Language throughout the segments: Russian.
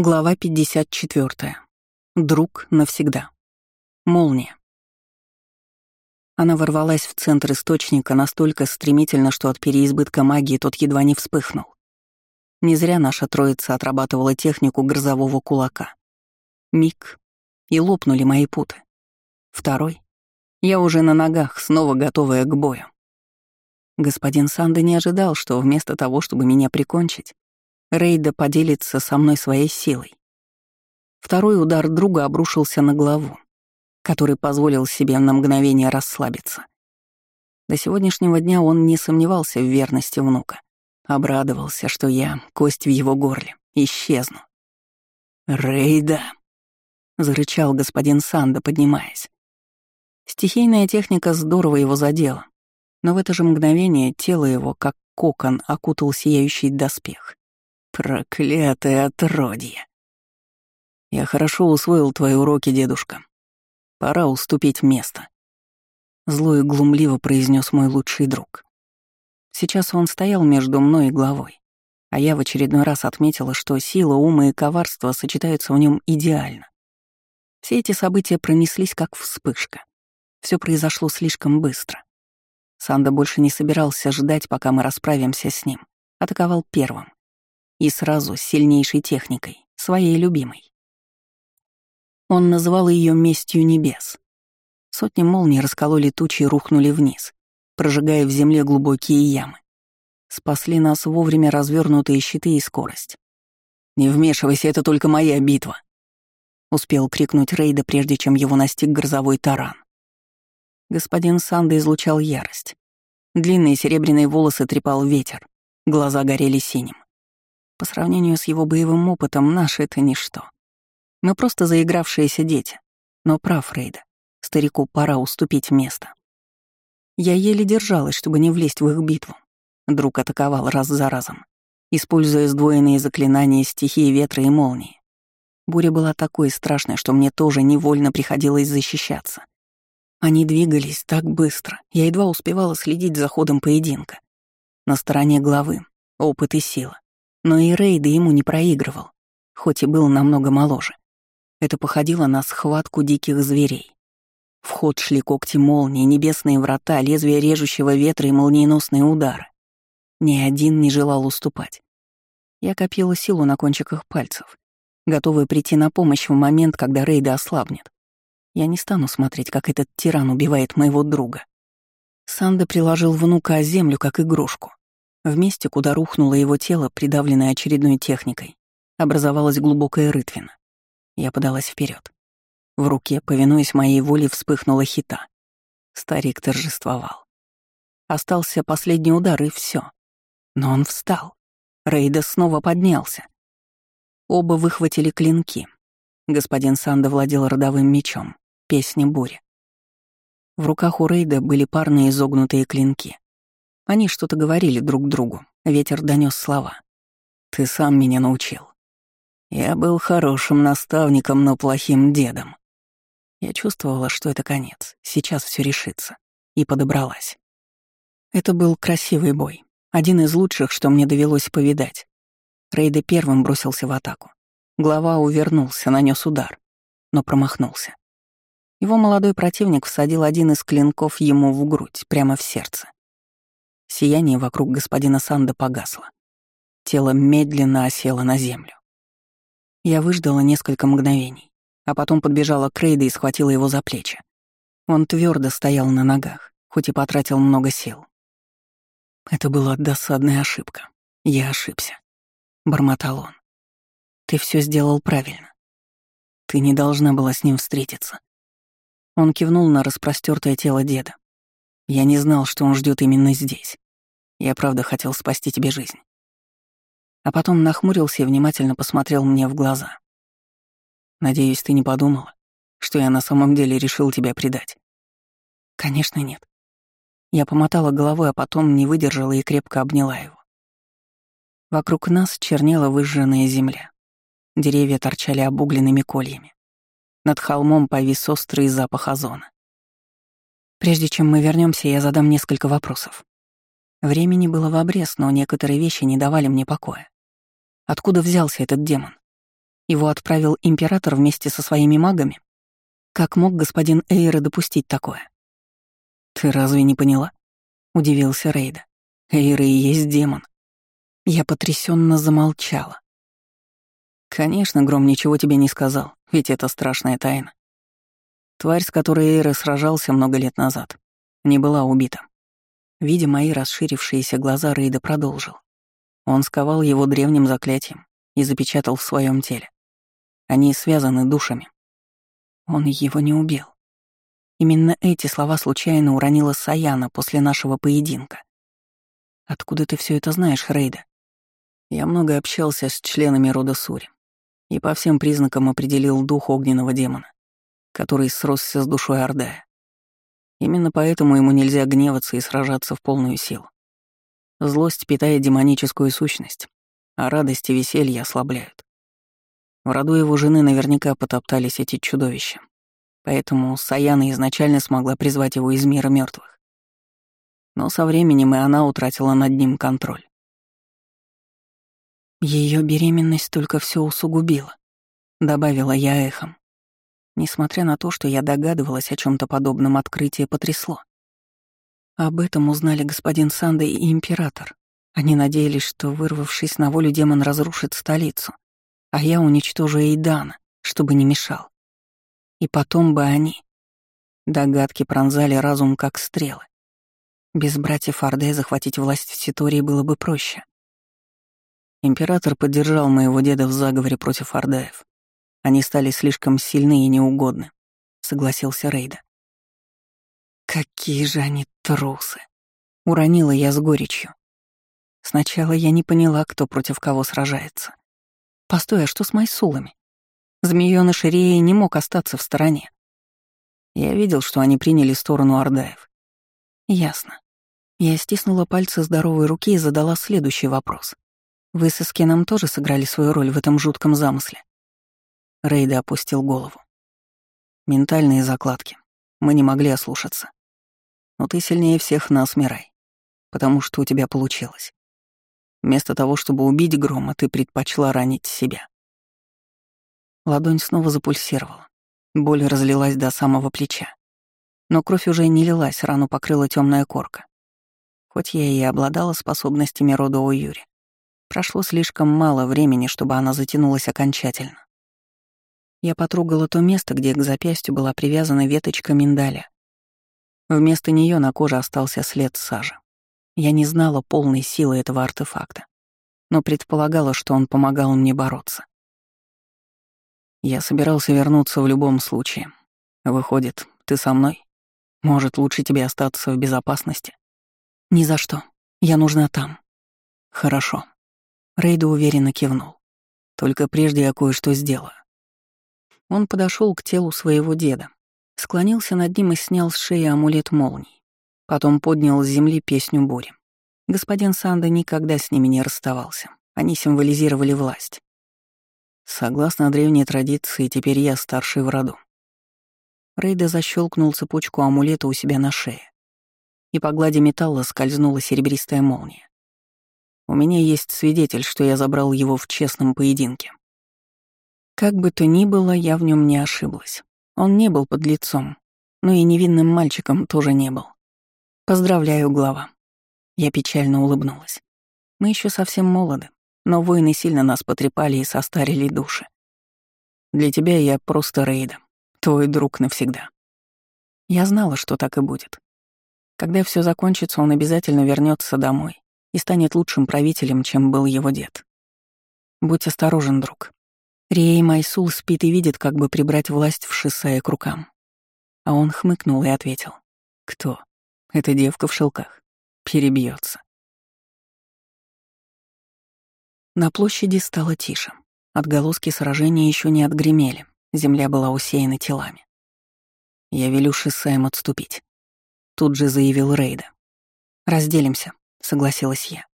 Глава 54. Друг навсегда. Молния. Она ворвалась в центр источника настолько стремительно, что от переизбытка магии тот едва не вспыхнул. Не зря наша троица отрабатывала технику грозового кулака. Миг, и лопнули мои путы. Второй. Я уже на ногах, снова готовая к бою. Господин Санды не ожидал, что вместо того, чтобы меня прикончить, Рейда поделится со мной своей силой. Второй удар друга обрушился на голову, который позволил себе на мгновение расслабиться. До сегодняшнего дня он не сомневался в верности внука. Обрадовался, что я, кость в его горле, исчезну. «Рейда!» — зарычал господин Санда, поднимаясь. Стихийная техника здорово его задела, но в это же мгновение тело его, как кокон, окутал сияющий доспех. Проклятое отродье. Я хорошо усвоил твои уроки, дедушка. Пора уступить место. Зло и глумливо произнес мой лучший друг. Сейчас он стоял между мной и главой, а я в очередной раз отметила, что сила, ума и коварство сочетаются в нем идеально. Все эти события пронеслись как вспышка. Все произошло слишком быстро. Санда больше не собирался ждать, пока мы расправимся с ним. Атаковал первым. И сразу с сильнейшей техникой, своей любимой. Он называл ее «местью небес». Сотни молний раскололи тучи и рухнули вниз, прожигая в земле глубокие ямы. Спасли нас вовремя развернутые щиты и скорость. «Не вмешивайся, это только моя битва!» Успел крикнуть Рейда, прежде чем его настиг грозовой таран. Господин Санда излучал ярость. Длинные серебряные волосы трепал ветер, глаза горели синим. По сравнению с его боевым опытом, наше — это ничто. Мы просто заигравшиеся дети. Но прав Рейда. Старику пора уступить место. Я еле держалась, чтобы не влезть в их битву. Друг атаковал раз за разом, используя сдвоенные заклинания стихии ветра и молнии. Буря была такой страшной, что мне тоже невольно приходилось защищаться. Они двигались так быстро, я едва успевала следить за ходом поединка. На стороне главы — опыт и сила. Но и Рейда ему не проигрывал, хоть и был намного моложе. Это походило на схватку диких зверей. В ход шли когти молнии, небесные врата, лезвия режущего ветра и молниеносные удары. Ни один не желал уступать. Я копила силу на кончиках пальцев, готовая прийти на помощь в момент, когда Рейда ослабнет. Я не стану смотреть, как этот тиран убивает моего друга. Санда приложил внука о землю, как игрушку. В месте, куда рухнуло его тело, придавленное очередной техникой, образовалась глубокая рытвина. Я подалась вперед. В руке, повинуясь моей воле, вспыхнула хита. Старик торжествовал. Остался последний удар, и все. Но он встал. Рейда снова поднялся. Оба выхватили клинки. Господин Санда владел родовым мечом, песня бури. В руках у Рейда были парные изогнутые клинки. Они что-то говорили друг другу. Ветер донес слова. «Ты сам меня научил. Я был хорошим наставником, но плохим дедом». Я чувствовала, что это конец. Сейчас все решится. И подобралась. Это был красивый бой. Один из лучших, что мне довелось повидать. Рейда первым бросился в атаку. Глава увернулся, нанес удар, но промахнулся. Его молодой противник всадил один из клинков ему в грудь, прямо в сердце. Сияние вокруг господина Санда погасло. Тело медленно осело на землю. Я выждала несколько мгновений, а потом подбежала к Рейду и схватила его за плечи. Он твердо стоял на ногах, хоть и потратил много сил. Это была досадная ошибка. Я ошибся. Бормотал он. Ты все сделал правильно. Ты не должна была с ним встретиться. Он кивнул на распростертое тело деда. Я не знал, что он ждет именно здесь. Я правда хотел спасти тебе жизнь. А потом нахмурился и внимательно посмотрел мне в глаза. Надеюсь, ты не подумала, что я на самом деле решил тебя предать. Конечно, нет. Я помотала головой, а потом не выдержала и крепко обняла его. Вокруг нас чернела выжженная земля. Деревья торчали обугленными кольями. Над холмом повис острый запах озона. Прежде чем мы вернемся, я задам несколько вопросов. Времени было в обрез, но некоторые вещи не давали мне покоя. Откуда взялся этот демон? Его отправил император вместе со своими магами? Как мог господин Эйра допустить такое? «Ты разве не поняла?» — удивился Рейда. «Эйра и есть демон». Я потрясенно замолчала. «Конечно, Гром ничего тебе не сказал, ведь это страшная тайна. Тварь, с которой Эйра сражался много лет назад, не была убита. Видя мои расширившиеся глаза, Рейда продолжил. Он сковал его древним заклятием и запечатал в своем теле. Они связаны душами. Он его не убил. Именно эти слова случайно уронила Саяна после нашего поединка. Откуда ты все это знаешь, Рейда? Я много общался с членами рода Сури и по всем признакам определил дух огненного демона, который сросся с душой Ордая. Именно поэтому ему нельзя гневаться и сражаться в полную силу. Злость питает демоническую сущность, а радость и веселье ослабляют. В роду его жены наверняка потоптались эти чудовища. Поэтому Саяна изначально смогла призвать его из мира мертвых. Но со временем и она утратила над ним контроль. Ее беременность только все усугубила, добавила я эхом. Несмотря на то, что я догадывалась о чем то подобном, открытие потрясло. Об этом узнали господин Санда и император. Они надеялись, что, вырвавшись на волю, демон разрушит столицу, а я уничтожу Эйдана, чтобы не мешал. И потом бы они... Догадки пронзали разум, как стрелы. Без братьев Орде захватить власть в Ситории было бы проще. Император поддержал моего деда в заговоре против Ордаев. Они стали слишком сильны и неугодны, — согласился Рейда. Какие же они трусы! Уронила я с горечью. Сначала я не поняла, кто против кого сражается. Постой, а что с Майсулами? Змеёныш Ирея не мог остаться в стороне. Я видел, что они приняли сторону Ордаев. Ясно. Я стиснула пальцы здоровой руки и задала следующий вопрос. Вы со Скином тоже сыграли свою роль в этом жутком замысле? Рейда опустил голову. Ментальные закладки. Мы не могли ослушаться. Но ты сильнее всех нас, Мирай. Потому что у тебя получилось. Вместо того, чтобы убить Грома, ты предпочла ранить себя. Ладонь снова запульсировала. Боль разлилась до самого плеча. Но кровь уже не лилась, рану покрыла темная корка. Хоть я и обладала способностями рода О'Юри, прошло слишком мало времени, чтобы она затянулась окончательно. Я потрогала то место, где к запястью была привязана веточка миндаля. Вместо нее на коже остался след сажи. Я не знала полной силы этого артефакта, но предполагала, что он помогал мне бороться. Я собирался вернуться в любом случае. Выходит, ты со мной? Может, лучше тебе остаться в безопасности? Ни за что. Я нужна там. Хорошо. Рейда уверенно кивнул. Только прежде я кое-что сделаю. Он подошел к телу своего деда, склонился над ним и снял с шеи амулет молний. Потом поднял с земли песню бури. Господин Санда никогда с ними не расставался. Они символизировали власть. Согласно древней традиции, теперь я старший в роду. Рейда защелкнул цепочку амулета у себя на шее. И по глади металла скользнула серебристая молния. У меня есть свидетель, что я забрал его в честном поединке. Как бы то ни было, я в нем не ошиблась. Он не был под лицом, но и невинным мальчиком тоже не был. Поздравляю, глава. Я печально улыбнулась. Мы еще совсем молоды, но войны сильно нас потрепали и состарили души. Для тебя я просто Рейда, твой друг навсегда. Я знала, что так и будет. Когда все закончится, он обязательно вернется домой и станет лучшим правителем, чем был его дед. Будь осторожен, друг. Рей Майсул спит и видит, как бы прибрать власть в Шисая к рукам. А он хмыкнул и ответил. Кто? Эта девка в шелках. Перебьется. На площади стало тише. Отголоски сражения еще не отгремели. Земля была усеяна телами. Я велю Шисаем отступить. Тут же заявил Рейда. «Разделимся», — согласилась я.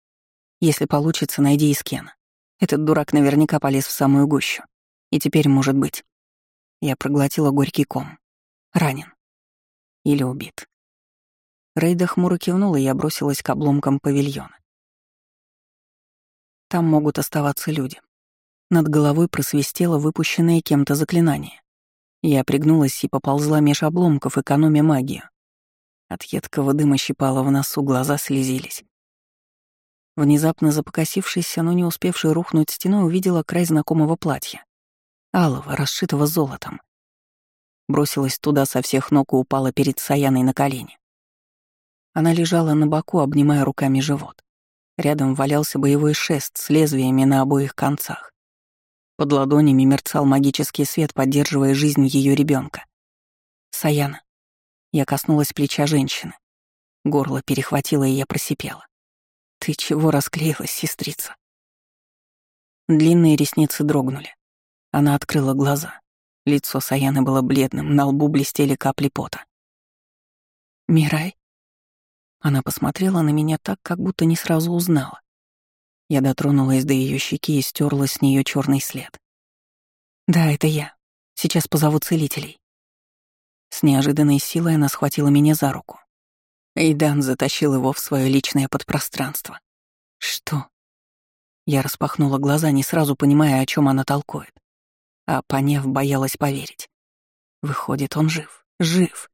«Если получится, найди Искена. Этот дурак наверняка полез в самую гущу. И теперь, может быть...» Я проглотила горький ком. Ранен. Или убит. Рейда хмуро кивнула, и я бросилась к обломкам павильона. Там могут оставаться люди. Над головой просвистело выпущенное кем-то заклинание. Я пригнулась и поползла меж обломков, экономя магию. От едкого дыма щипала в носу, глаза слезились. Внезапно запокосившись, но не успевший рухнуть стеной, увидела край знакомого платья. Алого, расшитого золотом. Бросилась туда со всех ног и упала перед Саяной на колени. Она лежала на боку, обнимая руками живот. Рядом валялся боевой шест с лезвиями на обоих концах. Под ладонями мерцал магический свет, поддерживая жизнь ее ребенка. «Саяна». Я коснулась плеча женщины. Горло перехватило, и я просипела. «Ты чего расклеилась, сестрица?» Длинные ресницы дрогнули. Она открыла глаза. Лицо Саяны было бледным, на лбу блестели капли пота. «Мирай?» Она посмотрела на меня так, как будто не сразу узнала. Я дотронулась до ее щеки и стерла с нее черный след. «Да, это я. Сейчас позову целителей». С неожиданной силой она схватила меня за руку. Эйдан затащил его в свое личное подпространство. «Что?» Я распахнула глаза, не сразу понимая, о чем она толкует. А поняв, боялась поверить. Выходит, он жив. Жив.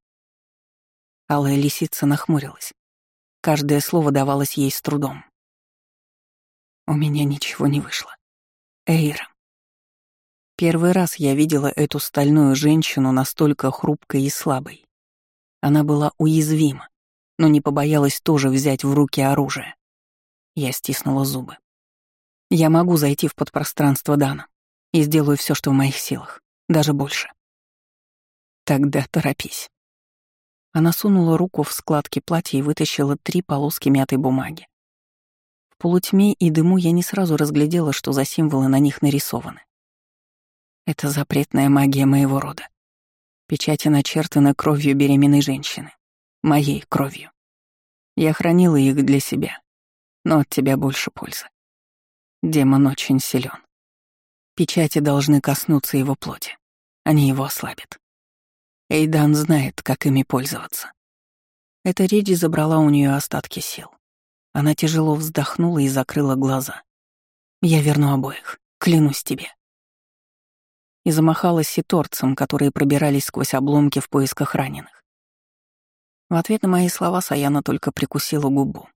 Алая лисица нахмурилась. Каждое слово давалось ей с трудом. У меня ничего не вышло. Эйра. Первый раз я видела эту стальную женщину настолько хрупкой и слабой. Она была уязвима, но не побоялась тоже взять в руки оружие. Я стиснула зубы. Я могу зайти в подпространство Дана и сделаю все, что в моих силах, даже больше. Тогда торопись. Она сунула руку в складки платья и вытащила три полоски мятой бумаги полутьме и дыму я не сразу разглядела, что за символы на них нарисованы. Это запретная магия моего рода. Печати начертаны кровью беременной женщины. Моей кровью. Я хранила их для себя, но от тебя больше пользы. Демон очень силен. Печати должны коснуться его плоти. Они его ослабят. Эйдан знает, как ими пользоваться. Эта речь забрала у нее остатки сил. Она тяжело вздохнула и закрыла глаза. «Я верну обоих, клянусь тебе». И замахалась ситорцем, которые пробирались сквозь обломки в поисках раненых. В ответ на мои слова Саяна только прикусила губу.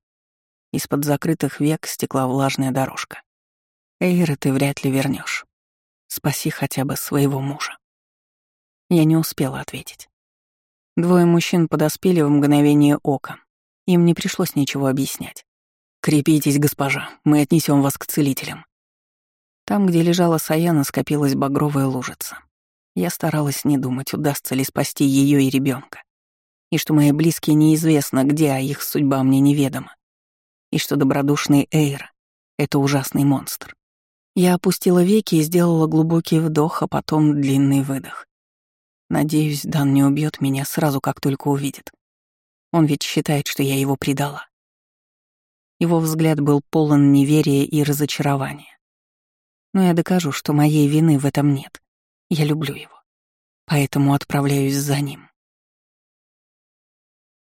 Из-под закрытых век стекла влажная дорожка. «Эйра ты вряд ли вернешь. Спаси хотя бы своего мужа». Я не успела ответить. Двое мужчин подоспели в мгновение ока. Им не пришлось ничего объяснять. «Крепитесь, госпожа, мы отнесем вас к целителям». Там, где лежала Саяна, скопилась багровая лужица. Я старалась не думать, удастся ли спасти ее и ребенка, и что мои близкие неизвестно где, а их судьба мне неведома, и что добродушный Эйр — это ужасный монстр. Я опустила веки и сделала глубокий вдох, а потом длинный выдох. Надеюсь, Дан не убьет меня сразу, как только увидит. Он ведь считает, что я его предала. Его взгляд был полон неверия и разочарования. Но я докажу, что моей вины в этом нет. Я люблю его. Поэтому отправляюсь за ним.